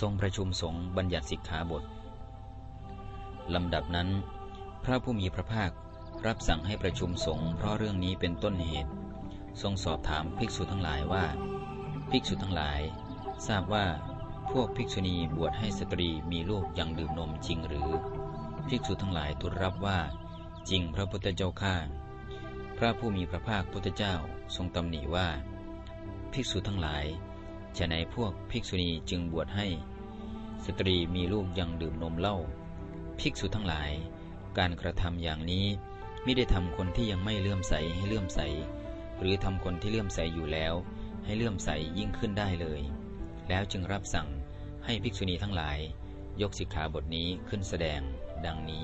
ทรงประชุมสงฆ์บัญญัติสิกขาบทลำดับนั้น พระผู้มีพระภาครับสั่งให้ประชุมสงฆ์เพราะเรื่องนี้เป็นต้นเหตุ ทรงสอบถามภิกษุทั้งหลายว่า ภิกษุทั้งหลาย ทราบว่า พวกภิกษุณีบวชให้สตรีมีลูกยังดื่มนมจริงหรือ ภิกษุทั้งหลายทูลรับว่า จริงพระพุทธเจ้าข้าพระผู้มีพระภาคพุทธเจ้าทรงตำหนิว่า ภิกษุทั้งหลาย ฉะไหนพวกภิกษุณีจึงบวชให้ สตรีมีลูกยังดื่มนมเหล้าภิกษุทั้งหลาย การกระทำอย่างนี้ไม่ได้ทำคนที่ยังไม่เลื่อมใสให้เลื่อมใส หรือทำคนที่เลื่อมใสอยู่แล้ว ให้เลื่อมใสยิ่งขึ้นได้เลย แล้วจึงรับสั่งให้ภิกษุณีทั้งหลาย ยกสิกขาบทนี้ขึ้นแสดงดังนี้